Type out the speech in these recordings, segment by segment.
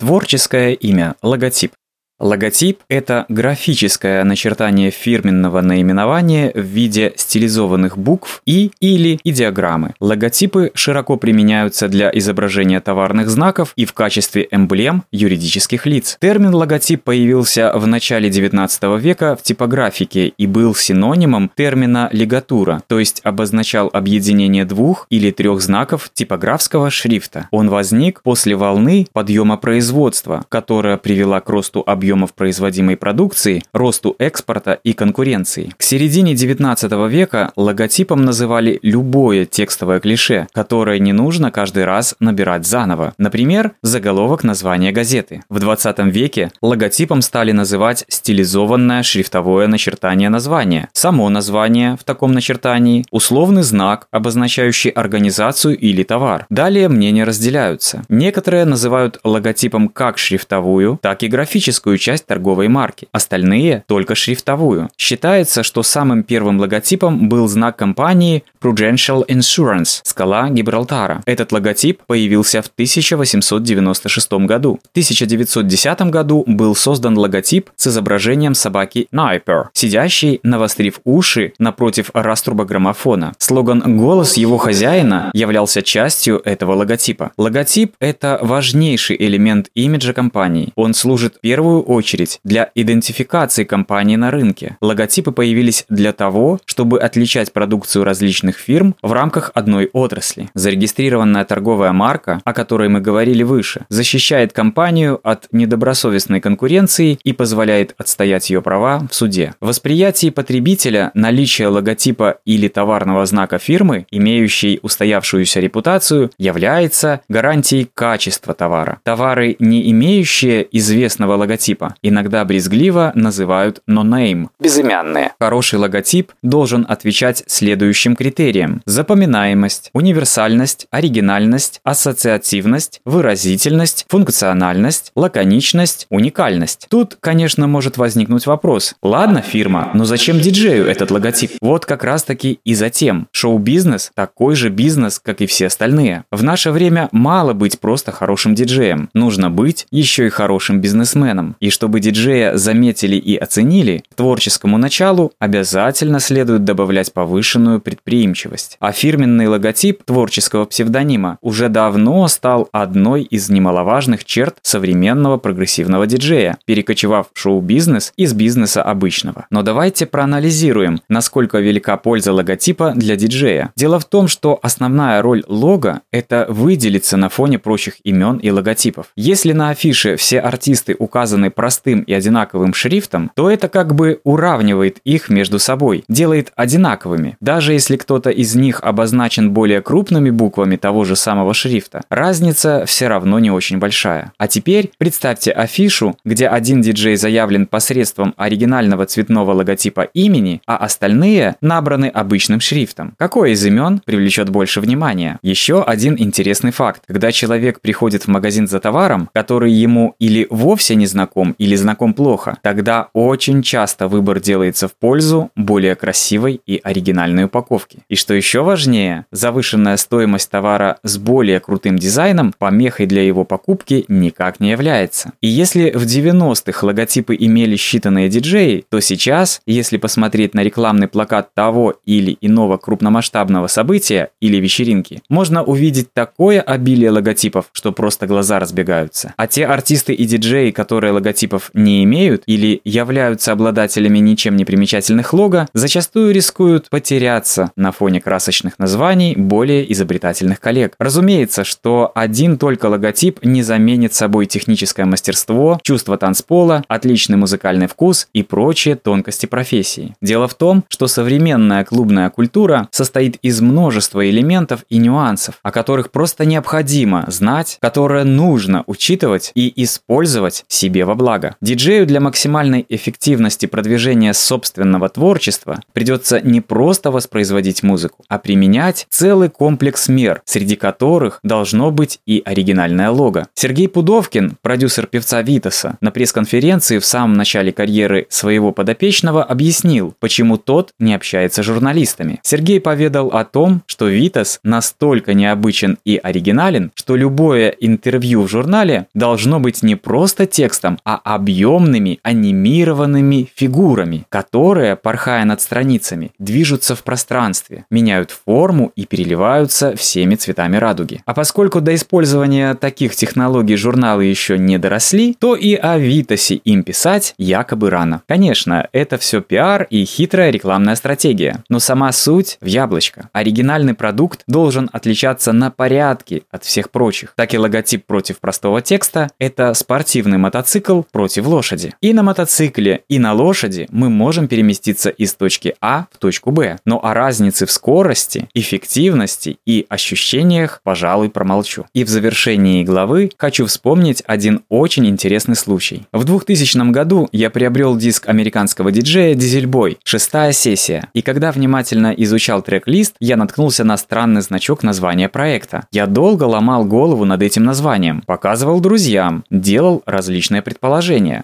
Творческое имя – логотип. Логотип – это графическое начертание фирменного наименования в виде стилизованных букв и или идиограммы. Логотипы широко применяются для изображения товарных знаков и в качестве эмблем юридических лиц. Термин логотип появился в начале XIX века в типографике и был синонимом термина лигатура, то есть обозначал объединение двух или трех знаков типографского шрифта. Он возник после волны подъема производства, которая привела к росту объема объемов производимой продукции, росту экспорта и конкуренции. К середине 19 века логотипом называли любое текстовое клише, которое не нужно каждый раз набирать заново. Например, заголовок названия газеты. В 20 веке логотипом стали называть стилизованное шрифтовое начертание названия, само название в таком начертании, условный знак, обозначающий организацию или товар. Далее мнения разделяются. Некоторые называют логотипом как шрифтовую, так и графическую часть торговой марки, остальные – только шрифтовую. Считается, что самым первым логотипом был знак компании Prudential Insurance – скала Гибралтара. Этот логотип появился в 1896 году. В 1910 году был создан логотип с изображением собаки Найпер, сидящей, навострив уши, напротив раструба граммофона. Слоган «Голос его хозяина» являлся частью этого логотипа. Логотип – это важнейший элемент имиджа компании. Он служит в первую очередь для идентификации компании на рынке. Логотипы появились для того, чтобы отличать продукцию различных фирм в рамках одной отрасли. Зарегистрированная торговая марка, о которой мы говорили выше, защищает компанию от недобросовестной конкуренции и позволяет отстоять ее права в суде. В восприятии потребителя наличие логотипа или товарного знака фирмы, имеющей устоявшуюся репутацию, является гарантией качества товара. Товары, не имеющие известного логотипа, логотипа. Иногда брезгливо называют no-name – безымянные. Хороший логотип должен отвечать следующим критериям. Запоминаемость, универсальность, оригинальность, ассоциативность, выразительность, функциональность, лаконичность, уникальность. Тут, конечно, может возникнуть вопрос. Ладно, фирма, но зачем диджею этот логотип? Вот как раз таки и затем. Шоу-бизнес – такой же бизнес, как и все остальные. В наше время мало быть просто хорошим диджеем. Нужно быть еще и хорошим бизнесменом. И чтобы диджея заметили и оценили, творческому началу обязательно следует добавлять повышенную предприимчивость. А фирменный логотип творческого псевдонима уже давно стал одной из немаловажных черт современного прогрессивного диджея, перекочевав в шоу-бизнес из бизнеса обычного. Но давайте проанализируем, насколько велика польза логотипа для диджея. Дело в том, что основная роль лого – это выделиться на фоне прочих имен и логотипов. Если на афише все артисты указаны простым и одинаковым шрифтом, то это как бы уравнивает их между собой, делает одинаковыми. Даже если кто-то из них обозначен более крупными буквами того же самого шрифта, разница все равно не очень большая. А теперь представьте афишу, где один диджей заявлен посредством оригинального цветного логотипа имени, а остальные набраны обычным шрифтом. Какой из имен привлечет больше внимания? Еще один интересный факт. Когда человек приходит в магазин за товаром, который ему или вовсе не знаком, или знаком плохо, тогда очень часто выбор делается в пользу более красивой и оригинальной упаковки. И что еще важнее, завышенная стоимость товара с более крутым дизайном помехой для его покупки никак не является. И если в 90-х логотипы имели считанные диджеи, то сейчас, если посмотреть на рекламный плакат того или иного крупномасштабного события или вечеринки, можно увидеть такое обилие логотипов, что просто глаза разбегаются. А те артисты и диджеи, которые логотипы логотипов не имеют или являются обладателями ничем не примечательных лого, зачастую рискуют потеряться на фоне красочных названий более изобретательных коллег. Разумеется, что один только логотип не заменит собой техническое мастерство, чувство танцпола, отличный музыкальный вкус и прочие тонкости профессии. Дело в том, что современная клубная культура состоит из множества элементов и нюансов, о которых просто необходимо знать, которые нужно учитывать и использовать себе во благо. Диджею для максимальной эффективности продвижения собственного творчества придется не просто воспроизводить музыку, а применять целый комплекс мер, среди которых должно быть и оригинальное лого. Сергей Пудовкин, продюсер певца Витаса, на пресс-конференции в самом начале карьеры своего подопечного объяснил, почему тот не общается с журналистами. Сергей поведал о том, что Витас настолько необычен и оригинален, что любое интервью в журнале должно быть не просто текстом, а объемными анимированными фигурами, которые, порхая над страницами, движутся в пространстве, меняют форму и переливаются всеми цветами радуги. А поскольку до использования таких технологий журналы еще не доросли, то и о Витасе им писать якобы рано. Конечно, это все пиар и хитрая рекламная стратегия, но сама суть в яблочко. Оригинальный продукт должен отличаться на порядке от всех прочих. Так и логотип против простого текста – это спортивный мотоцикл против лошади. И на мотоцикле, и на лошади мы можем переместиться из точки А в точку Б. Но о разнице в скорости, эффективности и ощущениях, пожалуй, промолчу. И в завершении главы хочу вспомнить один очень интересный случай. В 2000 году я приобрел диск американского диджея Дизельбой, шестая сессия. И когда внимательно изучал трек-лист, я наткнулся на странный значок названия проекта. Я долго ломал голову над этим названием, показывал друзьям, делал различные предположения.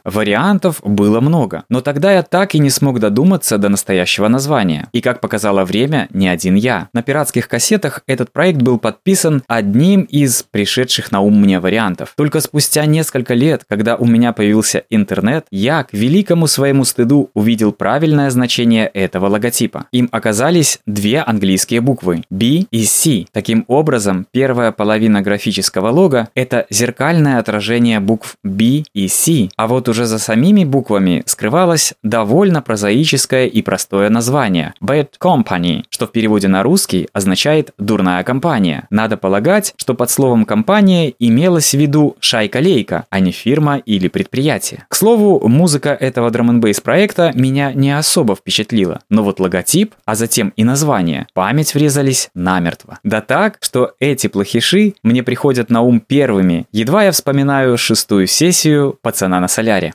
Вариантов было много, но тогда я так и не смог додуматься до настоящего названия. И как показало время, не один я. На пиратских кассетах этот проект был подписан одним из пришедших на ум мне вариантов. Только спустя несколько лет, когда у меня появился интернет, я к великому своему стыду увидел правильное значение этого логотипа. Им оказались две английские буквы – B и C. Таким образом, первая половина графического лога – это зеркальное отражение букв B и А вот уже за самими буквами скрывалось довольно прозаическое и простое название – Bad Company, что в переводе на русский означает «дурная компания». Надо полагать, что под словом «компания» имелось в виду шайка-лейка, а не фирма или предприятие. К слову, музыка этого драм проекта меня не особо впечатлила, но вот логотип, а затем и название, память врезались намертво. Да так, что эти плохиши мне приходят на ум первыми, едва я вспоминаю шестую сессию «Пацана на соляре».